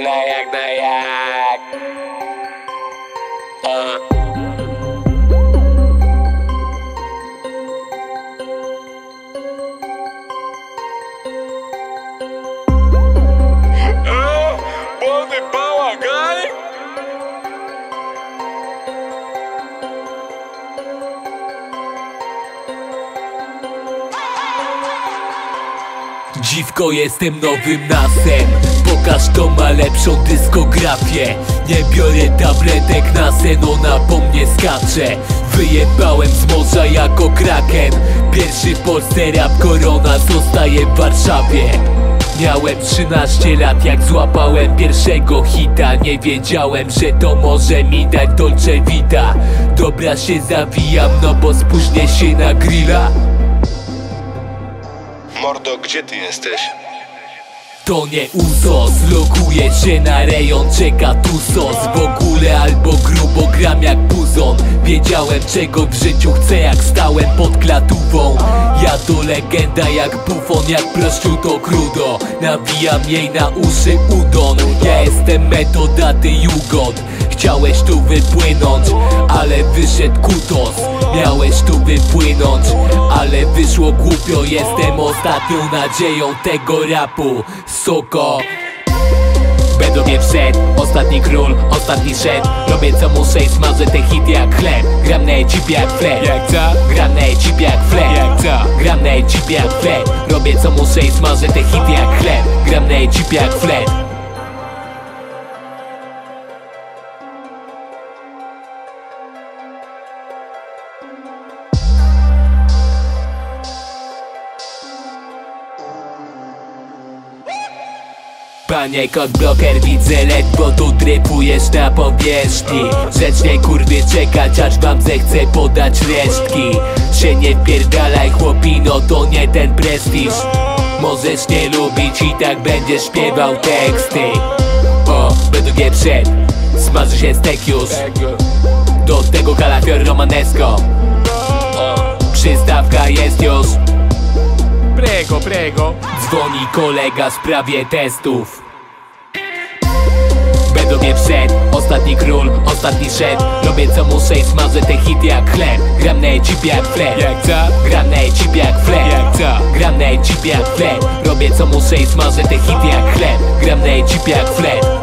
Nayak, nayak. Uh. Oh, Dziwko jestem nowym nasem. Pokaż kto ma lepszą dyskografię. Nie biorę tabletek na sen, ona po mnie skacze. Wyjebałem z morza jako kraken. Pierwszy w Polsce rap korona zostaje w Warszawie. Miałem 13 lat jak złapałem pierwszego hita. Nie wiedziałem, że to może mi dać Dolce Vita. Dobra się zawijam, no bo spóźnię się na grilla Mordo, gdzie ty jesteś? To nie usos, loguję się na rejon, czeka tu sos. W ogóle albo grubo gram jak puzon Wiedziałem czego w życiu chcę jak stałem pod klatówą. Ja to legenda jak bufon, jak prosciutto crudo Nawijam jej na uszy udon. Ja jestem metoda, ty Chciałeś tu wypłynąć, ale wyszedł kutos. Miałeś tu wypłynąć, ale wyszło głupio. Jestem ostatnią nadzieją tego rapu Soko Będą mnie wszedł, ostatni król, ostatni szedł. Robię co muszę i smażę te hity jak chleb. Gram na ekipie jak flet Jak co? Gram na ekipie jak flet Jak co? Gram na ekipie jak flet Robię co muszę i smażę te hity jak chleb. Gram na ekipie jak flet Panie bloker widzę ledwo tu drypujesz na powierzchni. Grzecznie kurwy czekać aż wam zechce podać resztki. Się nie wpierdalaj chłopino to nie ten prestiż. Możesz nie lubić i tak będziesz śpiewał teksty. O, według mnie przed Smaży się stek już. Do tego kalafior romanesco. Przystawka jest już Prego. Dzwoni kolega w sprawie testów. Będą mnie przed, ostatni król, ostatni szedł. Robię co muszę i smażę te hity jak chleb. Gram na ekipie jak flet Jak co? Gram na ekipie jak flet Jak co? Gram na ekipie jak flet Robię co muszę i smażę te hity jak chleb. Gram na ekipie jak flet